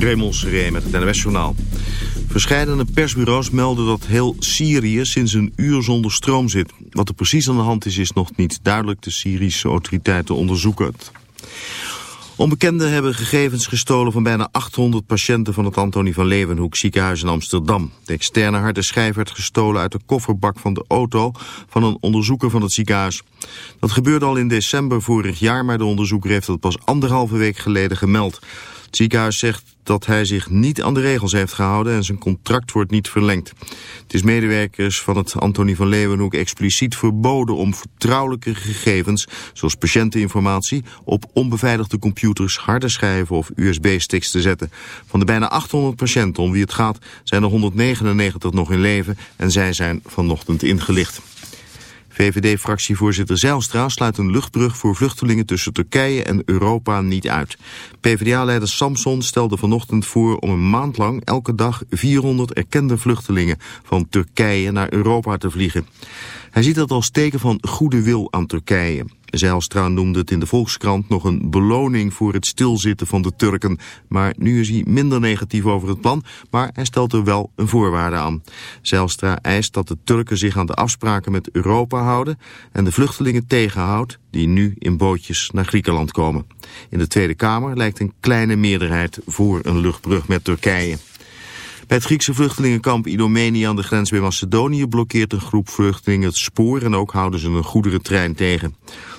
Raymond Seré met het NWS-journaal. Verscheidene persbureaus melden dat heel Syrië sinds een uur zonder stroom zit. Wat er precies aan de hand is, is nog niet duidelijk. De Syrische autoriteiten onderzoeken het. Onbekenden hebben gegevens gestolen van bijna 800 patiënten van het Antonie van Leeuwenhoek ziekenhuis in Amsterdam. De externe harde schijf werd gestolen uit de kofferbak van de auto van een onderzoeker van het ziekenhuis. Dat gebeurde al in december vorig jaar, maar de onderzoeker heeft dat pas anderhalve week geleden gemeld. Het ziekenhuis zegt dat hij zich niet aan de regels heeft gehouden en zijn contract wordt niet verlengd. Het is medewerkers van het Antonie van Leeuwenhoek expliciet verboden om vertrouwelijke gegevens, zoals patiënteninformatie, op onbeveiligde computers, harde schijven of USB-sticks te zetten. Van de bijna 800 patiënten om wie het gaat zijn er 199 nog in leven en zij zijn vanochtend ingelicht. VVD-fractievoorzitter Zijlstra sluit een luchtbrug voor vluchtelingen tussen Turkije en Europa niet uit. PvdA-leider Samson stelde vanochtend voor om een maand lang elke dag 400 erkende vluchtelingen van Turkije naar Europa te vliegen. Hij ziet dat als teken van goede wil aan Turkije. Zijlstra noemde het in de Volkskrant nog een beloning voor het stilzitten van de Turken. Maar nu is hij minder negatief over het plan, maar hij stelt er wel een voorwaarde aan. Zijlstra eist dat de Turken zich aan de afspraken met Europa houden en de vluchtelingen tegenhoudt die nu in bootjes naar Griekenland komen. In de Tweede Kamer lijkt een kleine meerderheid voor een luchtbrug met Turkije. Bij het Griekse vluchtelingenkamp Idomeni aan de grens bij Macedonië blokkeert een groep vluchtelingen het spoor en ook houden ze een goederentrein tegen.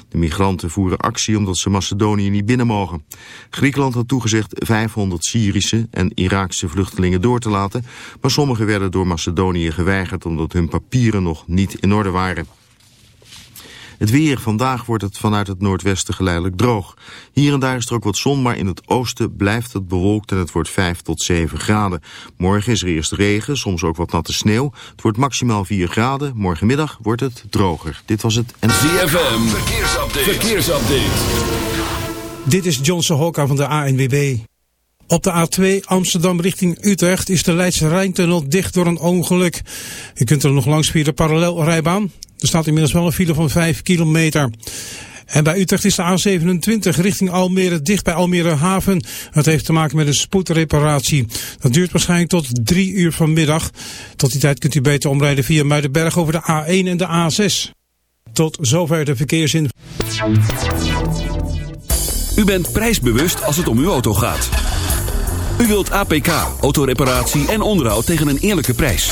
De migranten voeren actie omdat ze Macedonië niet binnen mogen. Griekenland had toegezegd 500 Syrische en Iraakse vluchtelingen door te laten, maar sommigen werden door Macedonië geweigerd omdat hun papieren nog niet in orde waren. Het weer. Vandaag wordt het vanuit het noordwesten geleidelijk droog. Hier en daar is er ook wat zon, maar in het oosten blijft het bewolkt en het wordt 5 tot 7 graden. Morgen is er eerst regen, soms ook wat natte sneeuw. Het wordt maximaal 4 graden. Morgenmiddag wordt het droger. Dit was het... En... ZFM. Verkeersupdate. Verkeersupdate. Dit is Johnson Hokka van de ANWB. Op de A2 Amsterdam richting Utrecht is de Leidse Rijntunnel dicht door een ongeluk. Je kunt er nog langs via de parallelrijbaan. Er staat inmiddels wel een file van 5 kilometer. En bij Utrecht is de A27 richting Almere dicht bij Almere Haven. Dat heeft te maken met een spoedreparatie. Dat duurt waarschijnlijk tot 3 uur vanmiddag. Tot die tijd kunt u beter omrijden via Muidenberg over de A1 en de A6. Tot zover de verkeersin. U bent prijsbewust als het om uw auto gaat. U wilt APK, autoreparatie en onderhoud tegen een eerlijke prijs.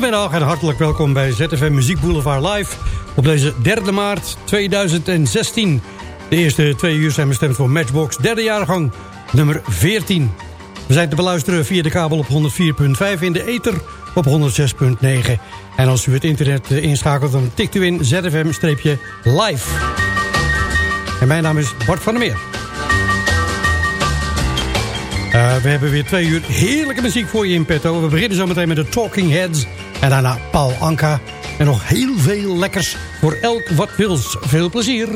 Goedemiddag en hartelijk welkom bij ZFM Muziek Boulevard Live op deze 3 maart 2016. De eerste twee uur zijn bestemd voor Matchbox derde jaargang nummer 14. We zijn te beluisteren via de kabel op 104.5 in de ether op 106.9. En als u het internet eh, inschakelt dan tikt u in ZFM-live. En mijn naam is Bart van der Meer. Eh, we hebben weer twee uur heerlijke muziek voor je in petto. We beginnen zo meteen met de Talking Heads. En daarna Paul Anka. En nog heel veel lekkers voor elk wat wils. Veel plezier.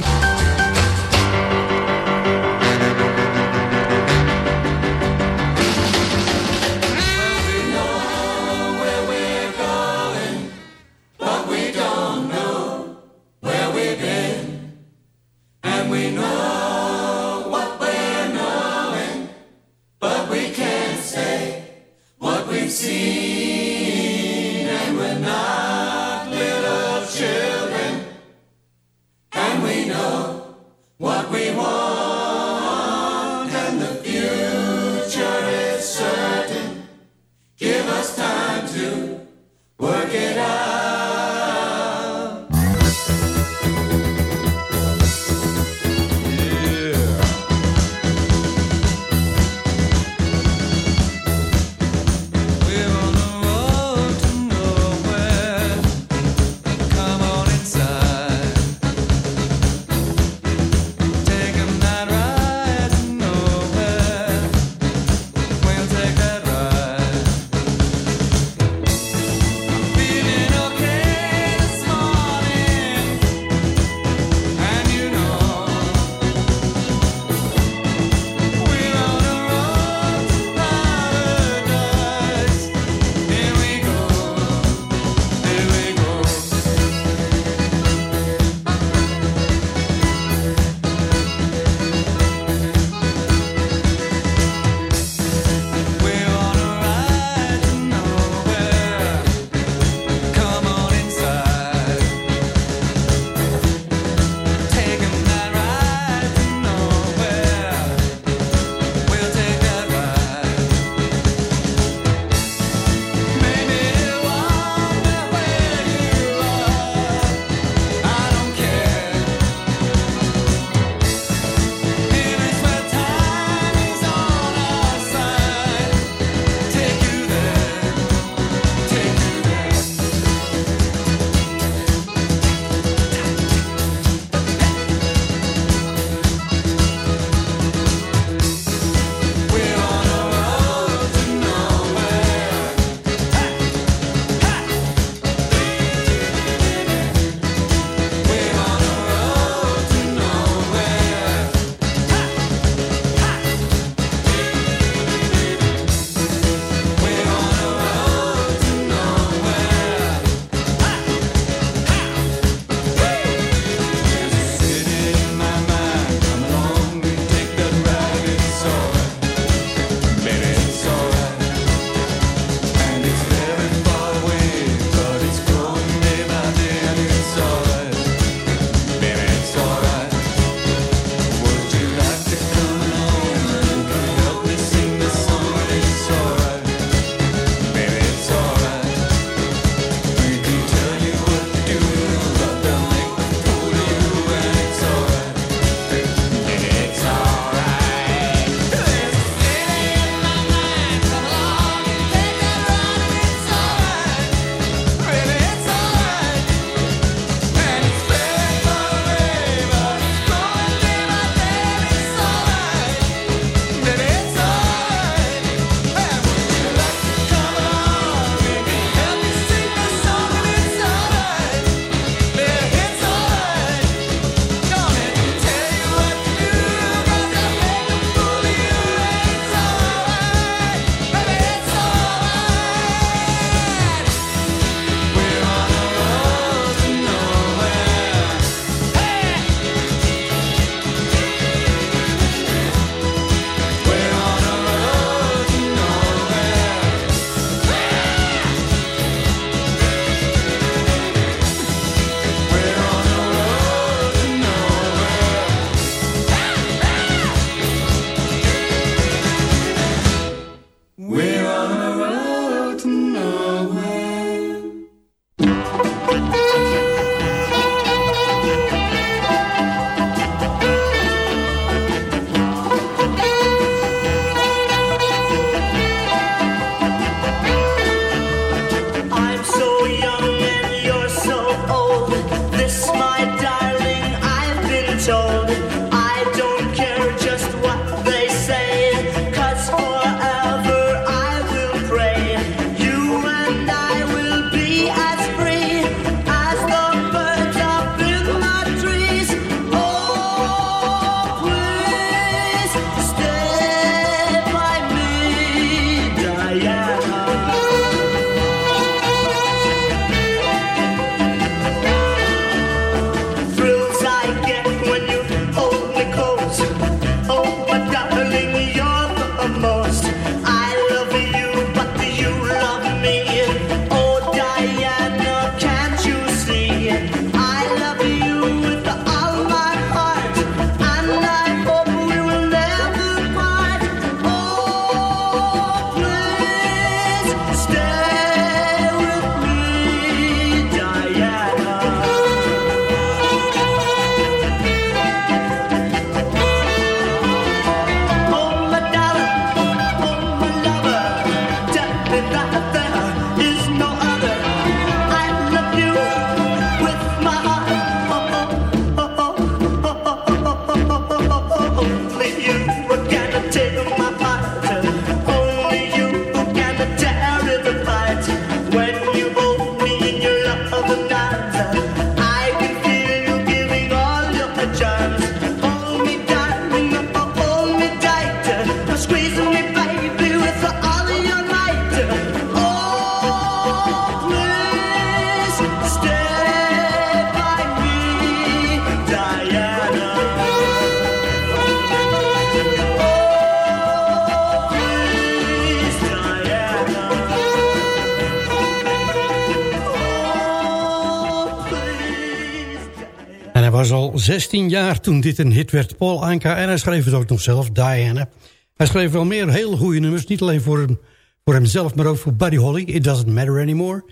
was al 16 jaar toen dit een hit werd. Paul Anka, en hij schreef het ook nog zelf, Diana. Hij schreef wel meer heel goede nummers. Niet alleen voor, hem, voor hemzelf, maar ook voor Buddy Holly. It Doesn't Matter Anymore.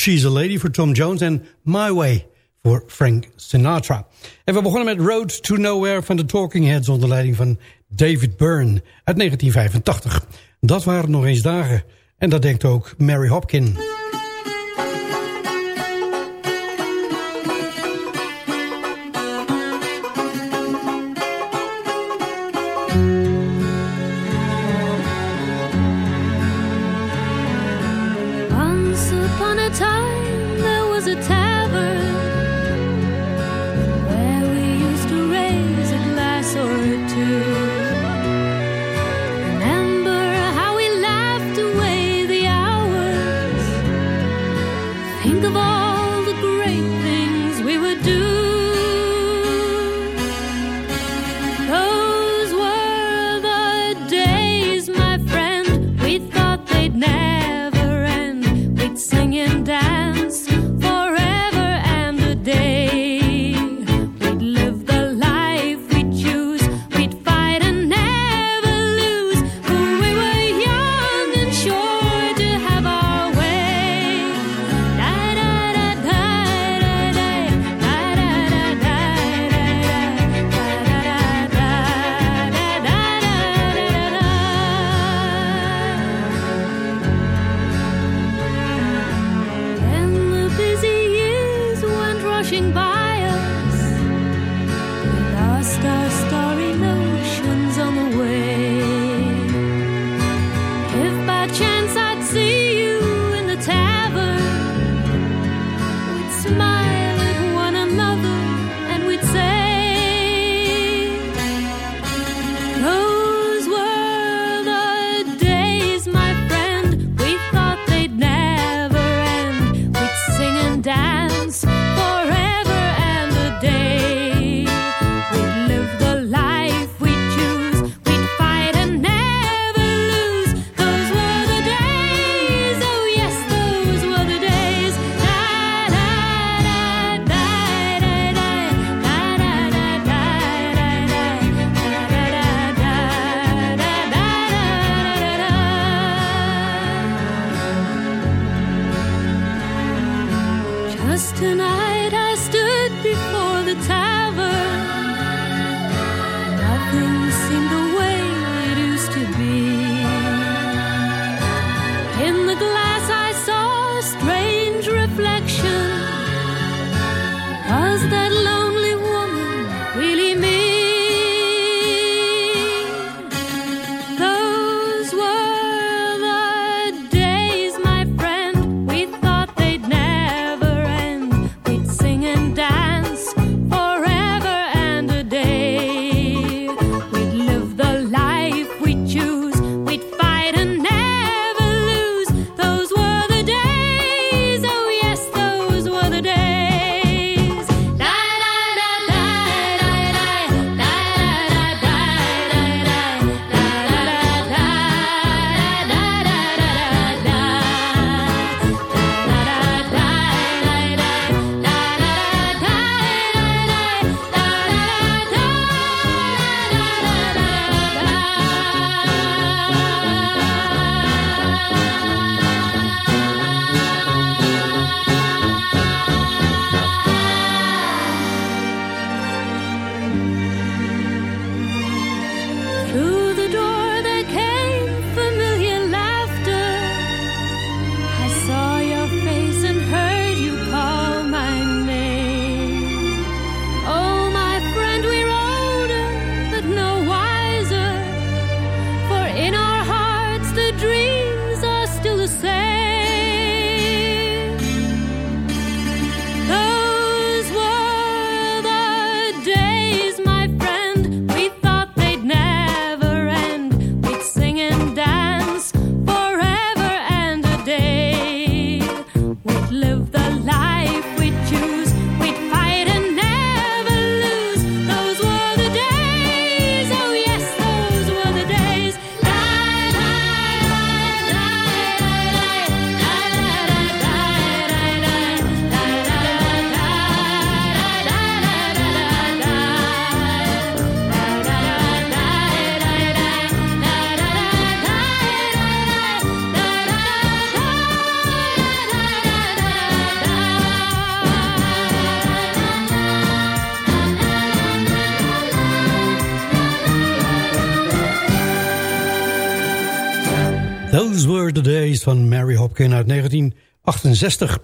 She's a Lady for Tom Jones en My Way voor Frank Sinatra. En we begonnen met Road to Nowhere van de Talking Heads... onder leiding van David Byrne uit 1985. Dat waren nog eens dagen. En dat denkt ook Mary Hopkin. Those Were the Days van Mary Hopkin uit 1968.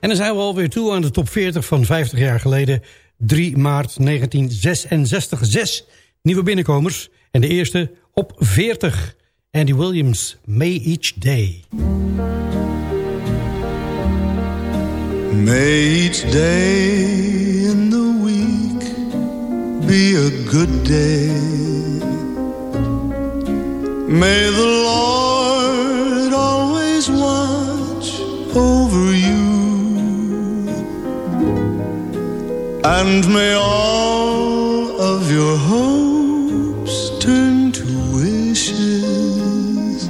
En dan zijn we alweer toe aan de top 40 van 50 jaar geleden. 3 maart 1966. Zes nieuwe binnenkomers. En de eerste op 40. Andy Williams, May Each Day. May each day in the week be a good day. May the Lord over you. And may all of your hopes turn to wishes.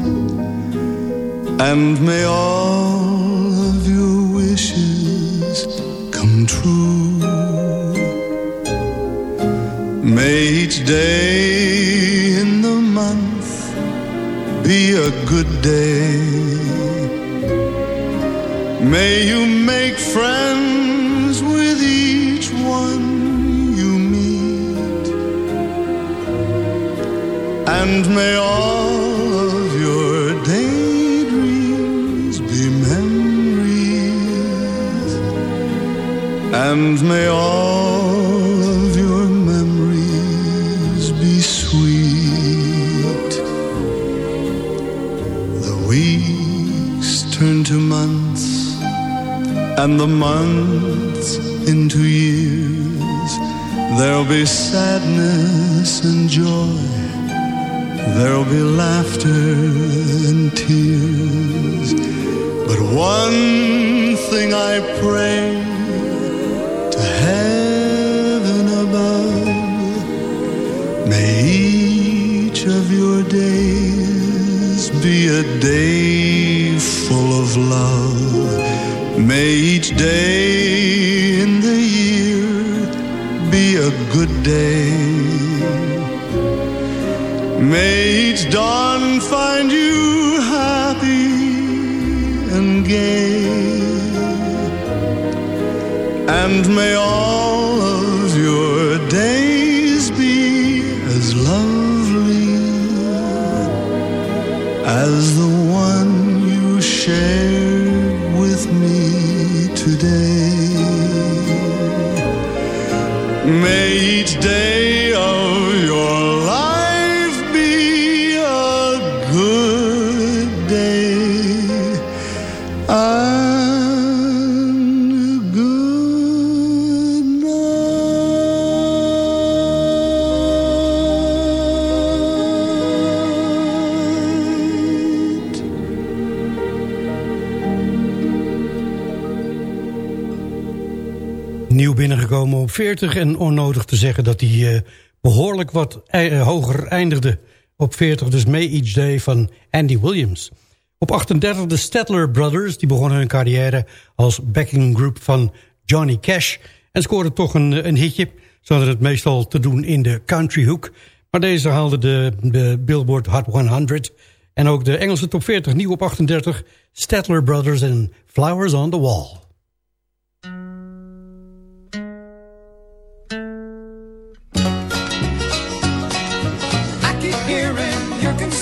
And may all of your wishes come true. May each day in the month be a good day. May you make friends with each one you meet. And may all of your daydreams be memories. And may all and the months into years. There'll be sadness and joy. There'll be laughter and tears. But one thing I pray 40 en onnodig te zeggen dat hij eh, behoorlijk wat eh, hoger eindigde op 40. Dus May Each Day van Andy Williams. Op 38 de Stedtler Brothers, die begonnen hun carrière als backing group van Johnny Cash. En scoorden toch een, een hitje, zoals het meestal te doen in de country hoek. Maar deze haalde de, de Billboard Hot 100 en ook de Engelse top 40 nieuw op 38. Stedtler Brothers en Flowers on the Wall.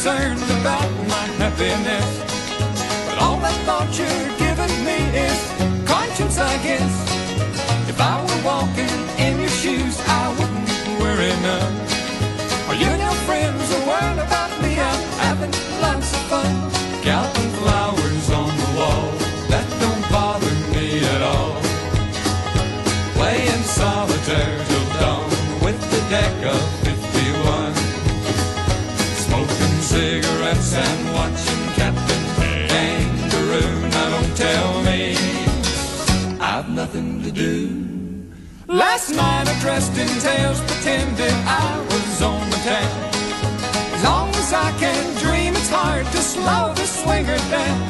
Concerned about my happiness. But all that thought you're giving me is conscience, I guess. If I were walking in your shoes, I wouldn't worry none. Are you and your friends are worried about me? I'm having lots of fun. Counting nothing to do. Last night I dressed in tails, pretended I was on the town. As long as I can dream, it's hard to slow the swinger down.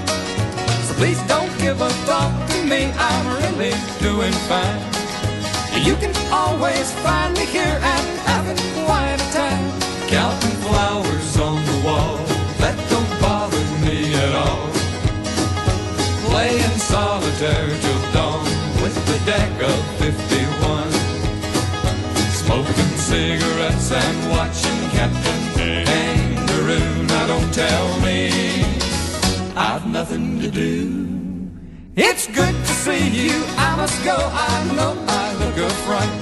So please don't give a thought to me, I'm really doing fine. You can always find me here and having quite a time. Counting flowers on the wall, that don't bother me at all. Playing solitaire till the deck of 51. Smoking cigarettes and watching Captain Kangaroo. Now don't tell me I've nothing to do. It's good to see you. I must go. I know I look a fright.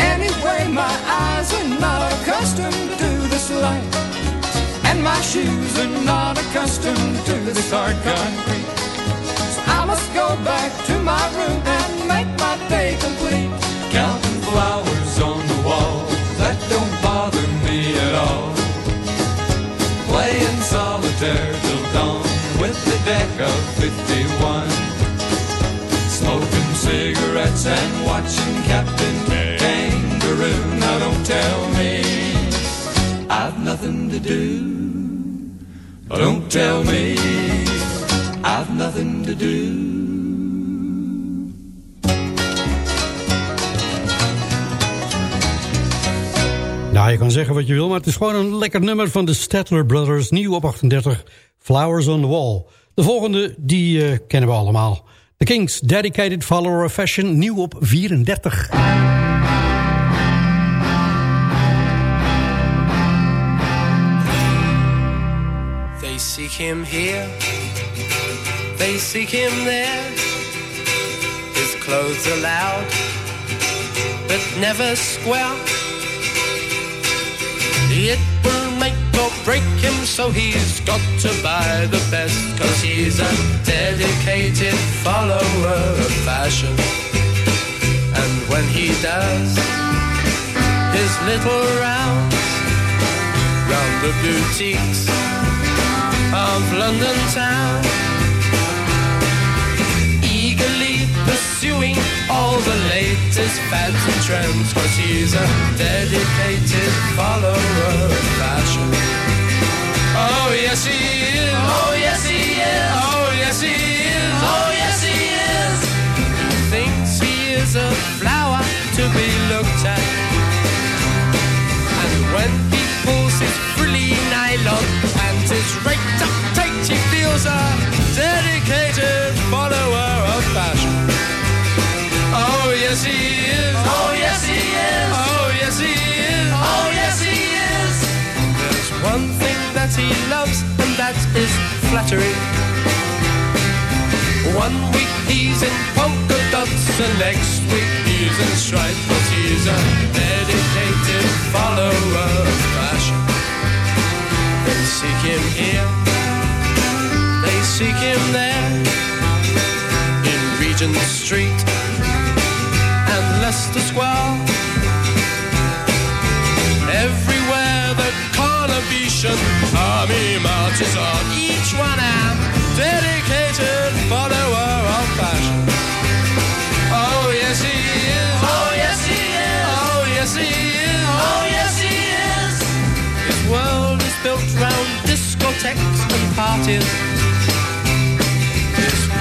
Anyway, my eyes are not accustomed to this light, and my shoes are not accustomed to this hard concrete. Go back to my room and make my day complete. Counting flowers on the wall that don't bother me at all. Playing solitaire till dawn with the deck of 51. Smoking cigarettes and watching Captain Kangaroo. Now don't tell me I've nothing to do. Don't tell me I've nothing to do. Je kan zeggen wat je wil, maar het is gewoon een lekker nummer van de Statler Brothers. Nieuw op 38, Flowers on the Wall. De volgende, die eh, kennen we allemaal. The Kings, Dedicated Follower of Fashion, nieuw op 34. They seek him here, they seek him there. His clothes are loud, but never square. It will make or break him, so he's got to buy the best. Cause he's a dedicated follower of fashion. And when he does his little rounds round the boutiques of London town, pursuing all the latest fads and trends, cause he's a dedicated follower of fashion. Oh yes he is. Oh yes he is. Oh yes he is. Oh yes he is. He thinks he is a flower to be looked at. And when he pulls his frilly nylon and his raked up tight, he feels a dedicated follower of fashion. Oh yes he is. Oh yes he is. Oh yes he is. Oh yes he is. There's one thing that he loves, and that is flattery. One week he's in polka dots, and next week he's in stripes. But he's a dedicated follower of fashion. They seek him here, they seek him there, in Regent Street Leicester Square. Everywhere the Carnabetian army marches on, each one a dedicated follower of fashion. Oh yes he is. Oh yes he is. Oh yes he is. Oh yes he is. His world is built round discotheques and parties.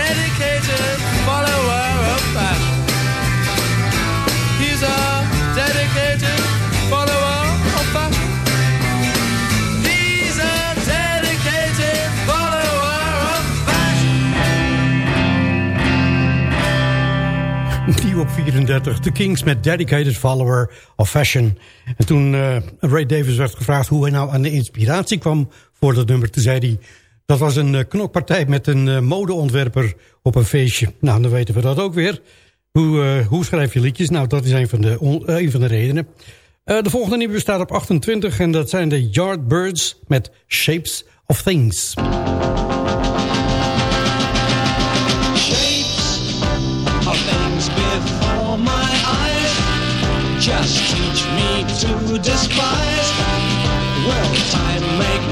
dedicated follower of fashion He's a dedicated follower of fashion. He's a dedicated follower of Nieuw op 34, The Kings met Dedicated Follower of Fashion. En toen eh, Ray Davis werd gevraagd hoe hij nou aan de inspiratie kwam voor dat nummer... toen zei hij, dat was een eh, knokpartij met een eh, modeontwerper op een feestje. Nou, dan weten we dat ook weer. Hoe, eh, hoe schrijf je liedjes? Nou, dat is een van de, van de redenen. De volgende nieuwe staat op 28 en dat zijn de Yardbirds met Shapes of Things. shapes of things before my eyes just teach me to despise will time make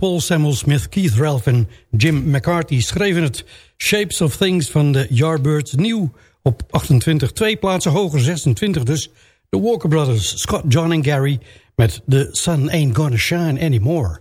Paul Samuel Smith, Keith Ralph en Jim McCarthy schreven het Shapes of Things van de Yardbirds nieuw op 28, twee plaatsen hoger, 26 dus. De Walker Brothers, Scott, John en Gary met The Sun Ain't Gonna Shine Anymore.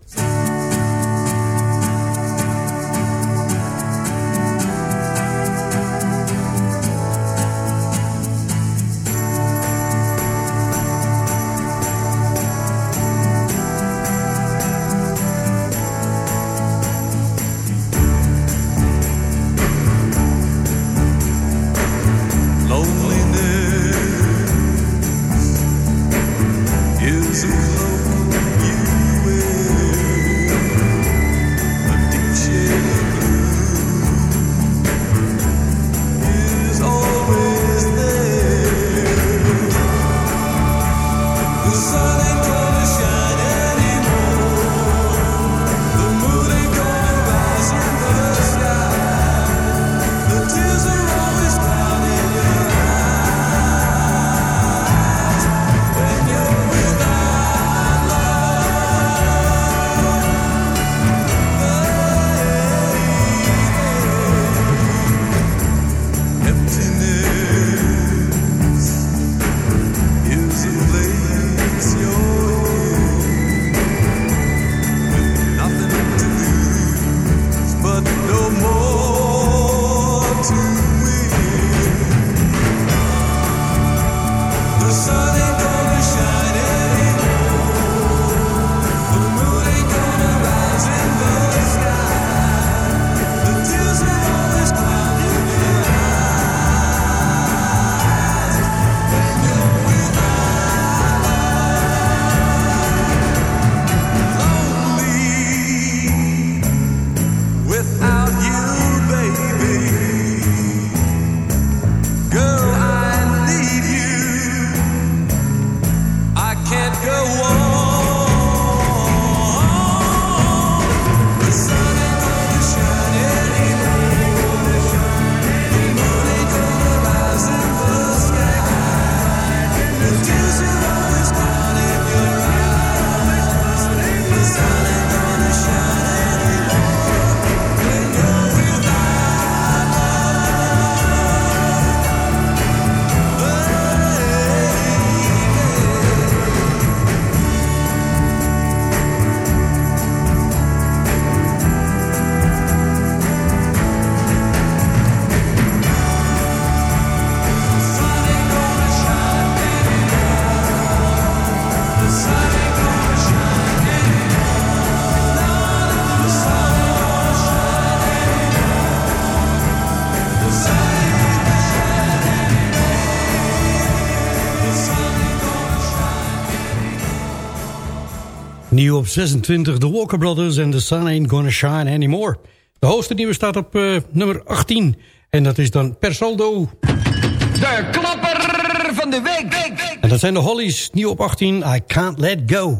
Nieuw op 26, The Walker Brothers en The Sun Ain't Gonna Shine Anymore. De hoogste nieuwe staat op eh, nummer 18. En dat is dan per saldo... De klapper van de week. En dat zijn de Hollies, nieuw op 18, I Can't Let Go.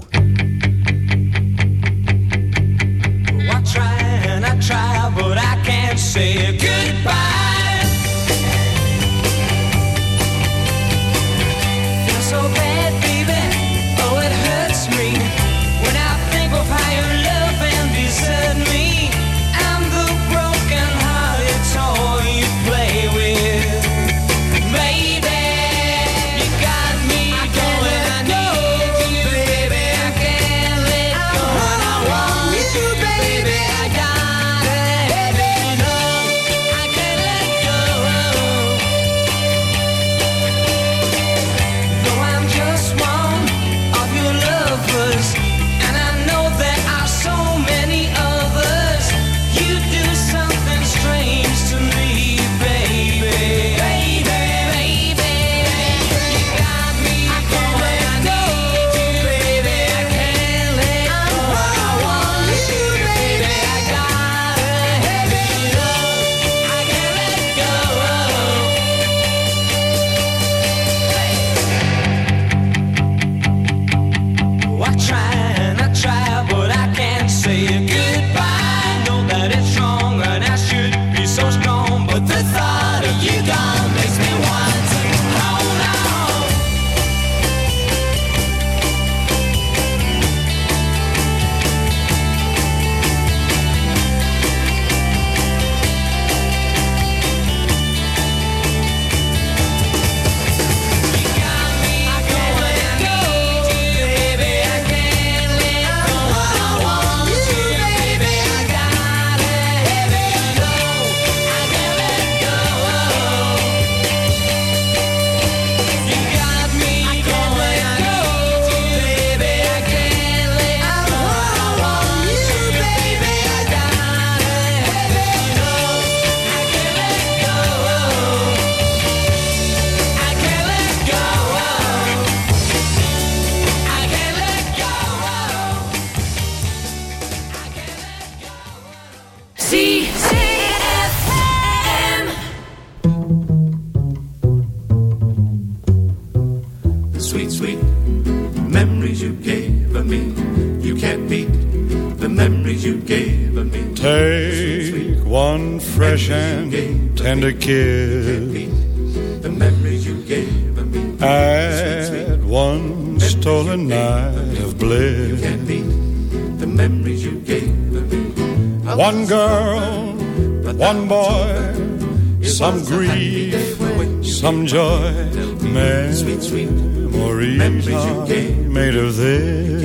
I try and I try, but I can't say goodbye. Tender kiss. The memories you gave me. At one stolen night of bliss. The memories you gave me. One girl, one boy, some grief, some joy. Memories are made of this.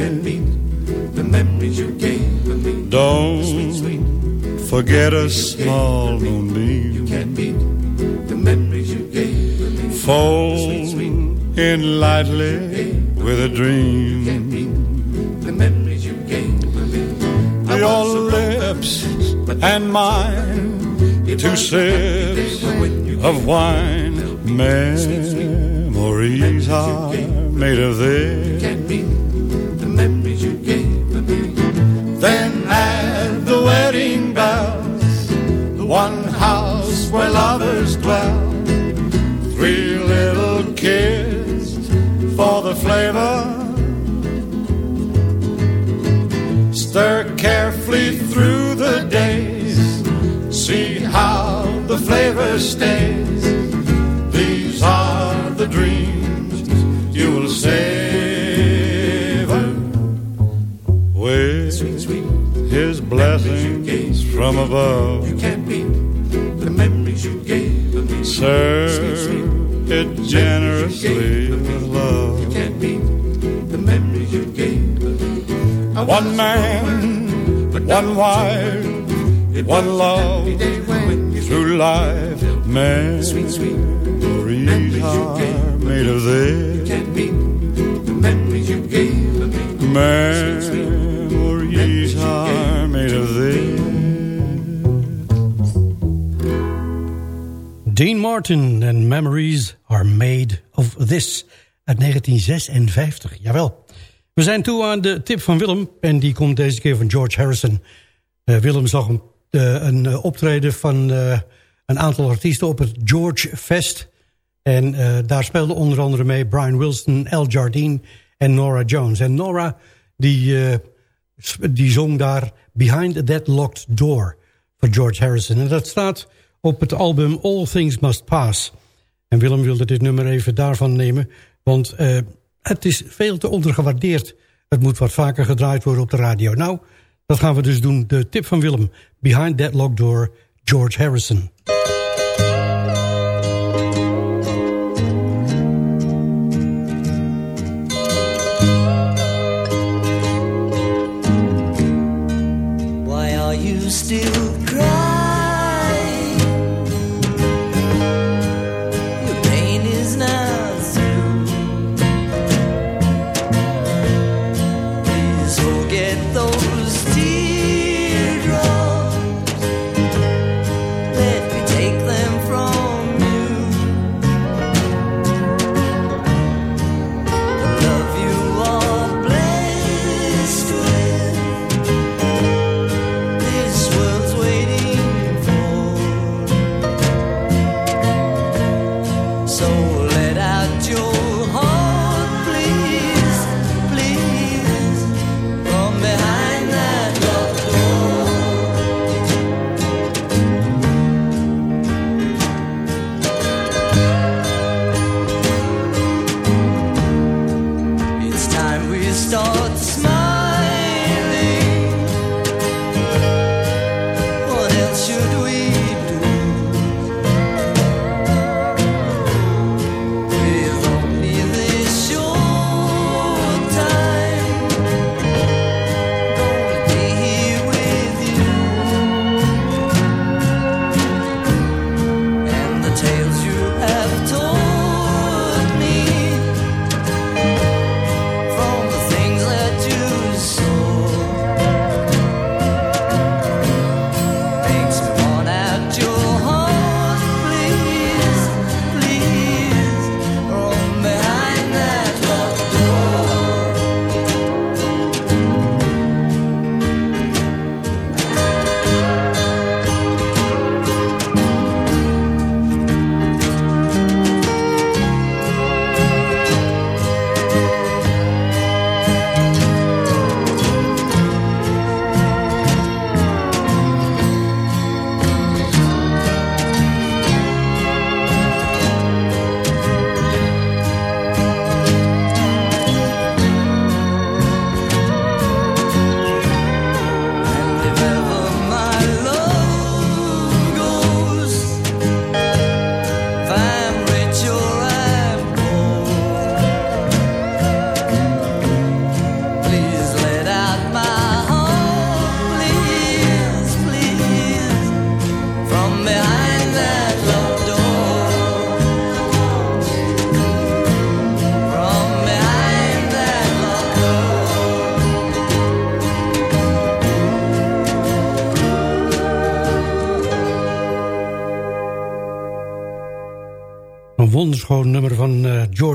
The memories you gave me. Don't forget a small moonbeam. In lightly with a dream. The memories you gave me. Your lips and mine, two sips of wine. Memories are made of this. The memories you gave me. Then add the wedding bells, the one house where lovers dwell. Flavor stays. These are the dreams you will savor with his blessings from above. You can't beat the memories you gave of me. Serve it generously with love. You can't beat the memories you gave of me. One man, but one wife, one love life. Memories are made of this. Can't beat the memories you gave me. Memories are made of this. Dean Martin en Memories are made of this. Uit 1956, jawel. We zijn toe aan de tip van Willem. En die komt deze keer van George Harrison. Eh, Willem zag een, eh, een eh, optreden van een aantal artiesten op het George Fest. En eh, daar speelden onder andere mee Brian Wilson, Al Jardine en Nora Jones. En Nora die, eh, die zong daar Behind That Locked Door van George Harrison. En dat staat op het album All Things Must Pass. En Willem wilde dit nummer even daarvan nemen. Want eh, het is veel te ondergewaardeerd. Het moet wat vaker gedraaid worden op de radio. Nou, dat gaan we dus doen. De tip van Willem. Behind That Locked Door, George Harrison. Still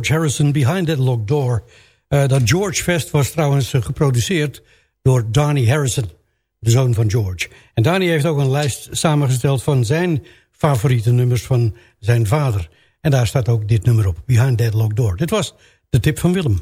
Harrison, Behind That Locked Door. Eh, dat George Fest was trouwens eh, geproduceerd door Donnie Harrison, de zoon van George. En Donnie heeft ook een lijst samengesteld van zijn favoriete nummers van zijn vader. En daar staat ook dit nummer op, Behind That Locked Door. Dit was de tip van Willem.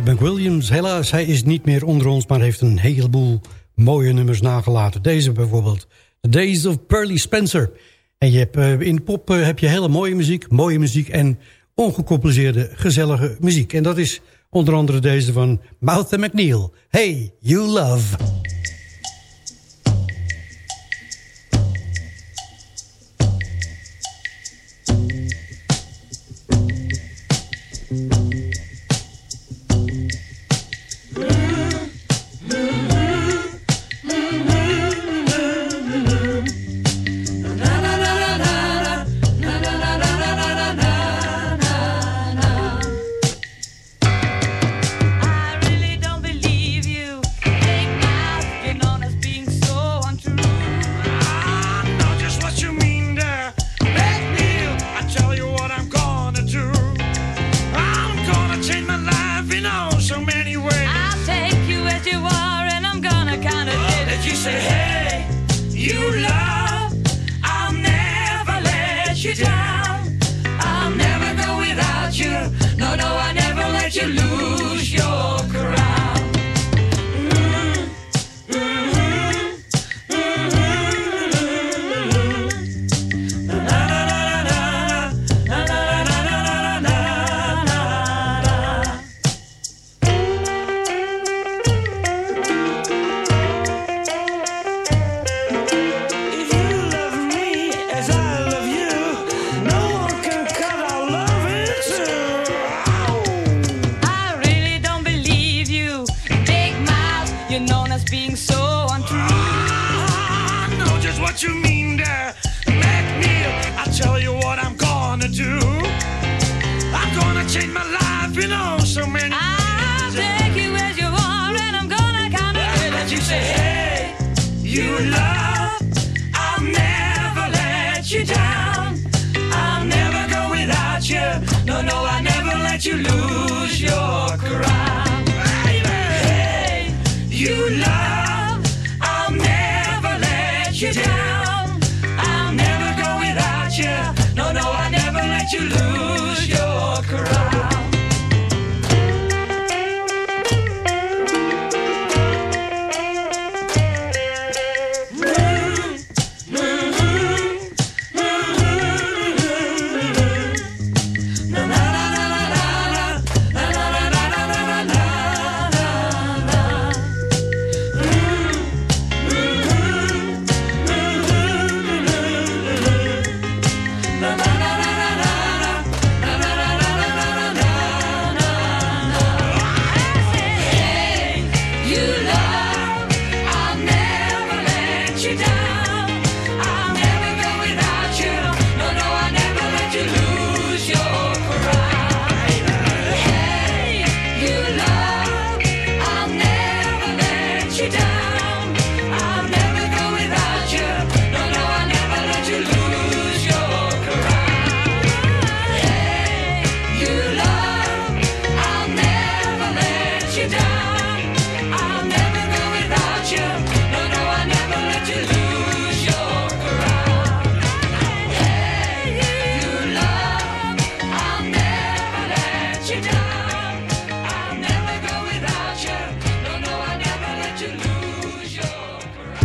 David McWilliams, helaas, hij is niet meer onder ons... maar heeft een heleboel mooie nummers nagelaten. Deze bijvoorbeeld, The Days of Pearly Spencer. En je hebt, eh, in pop eh, heb je hele mooie muziek, mooie muziek... en ongecompliceerde, gezellige muziek. En dat is onder andere deze van Martha McNeil. Hey, You Love.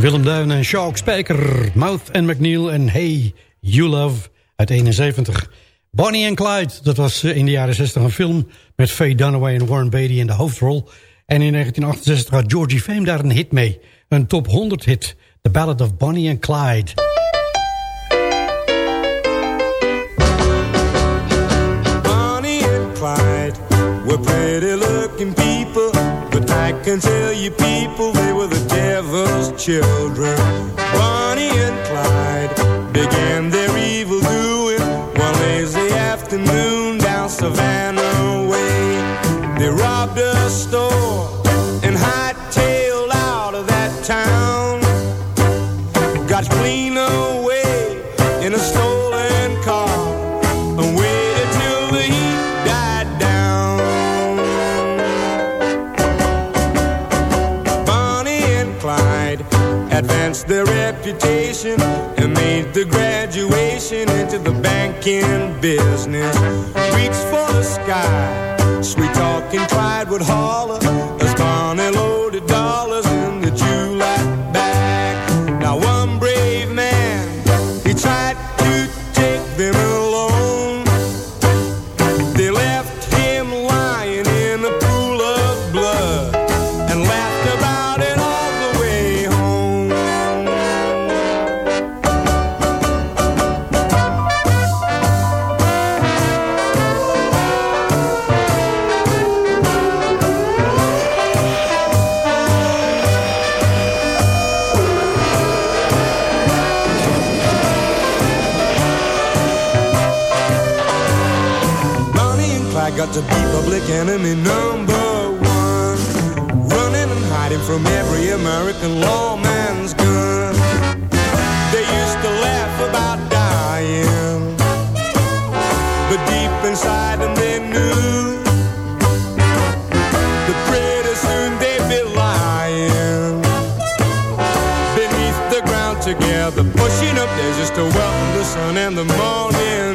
Willem Duin en Shark Spijker, Mouth en McNeil en Hey, You Love uit 71. Bonnie and Clyde, dat was eh, in de jaren 60 een film... met Faye Dunaway en Warren Beatty in de hoofdrol. En in 1968 had Georgie Fame daar een hit mee. Een top 100 hit, The Ballad of Bonnie and Clyde. Bonnie and Clyde were pretty looking people, but I can tell you people children. Bonnie and Clyde began their evil doing one lazy afternoon down Savannah way. They robbed a store their reputation and made the graduation into the banking business. Reached for the sky, sweet talking Clyde would holler to be public enemy number one. Running and hiding from every American lawman's gun. They used to laugh about dying. But deep inside them they knew that pretty soon they'd be lying. Beneath the ground together, pushing up there just to welcome the sun and the morning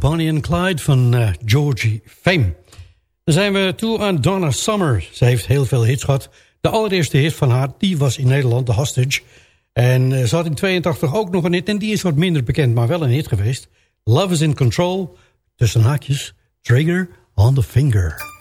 Bonnie and Clyde van eh, Georgie Fame. Dan zijn we toe aan Donna Summer. Ze heeft heel veel hits gehad. De allereerste hit van haar die was in Nederland, The Hostage. En eh, ze had in 82 ook nog een hit. En die is wat minder bekend, maar wel een hit geweest. Love is in Control. Tussen haakjes. Trigger on the finger.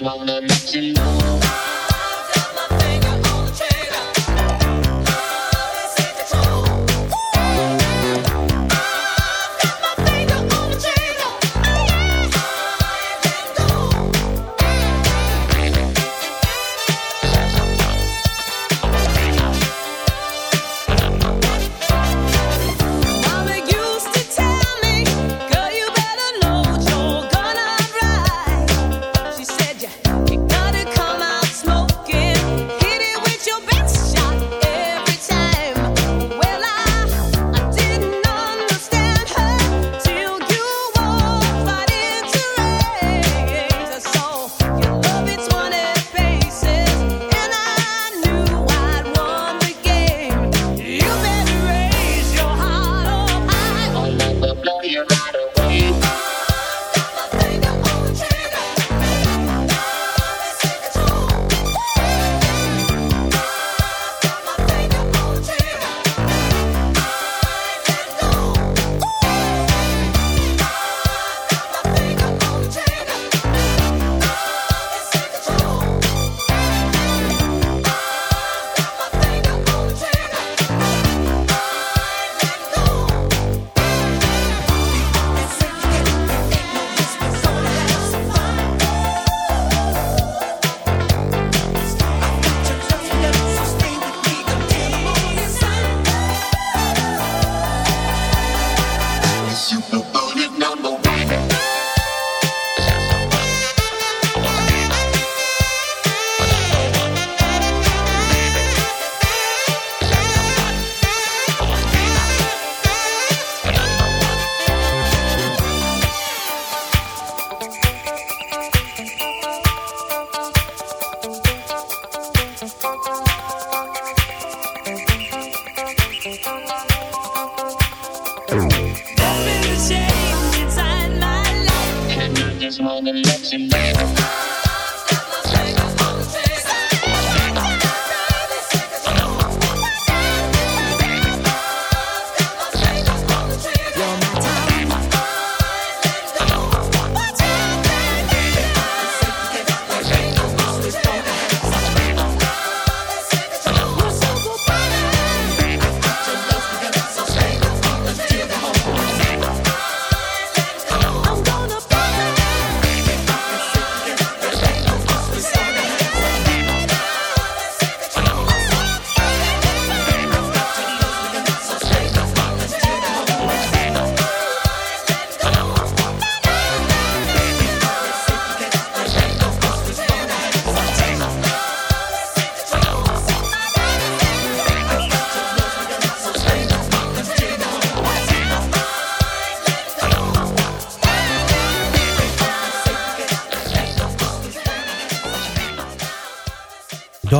And I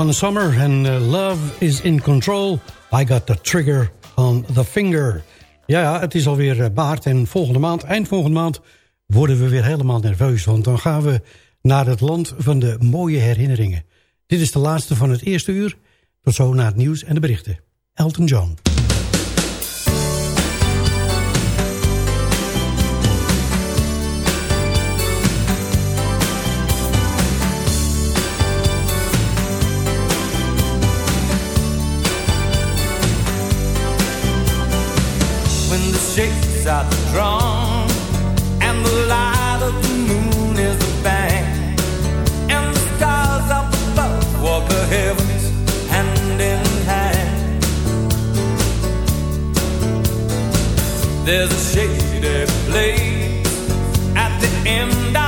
Donna Summer en eh, Love is in Control. I got the trigger on the finger. Ja, het is alweer eh, maart en volgende maand, eind volgende maand... worden we weer helemaal nerveus. Want dan gaan we naar het land van de mooie herinneringen. Dit is de laatste van het eerste uur. Tot zo naar het nieuws en de berichten. Elton John. shakes are the drum, and the light of the moon is a bang, and the stars up above walk the heavens hand in hand. There's a shady place at the end. Of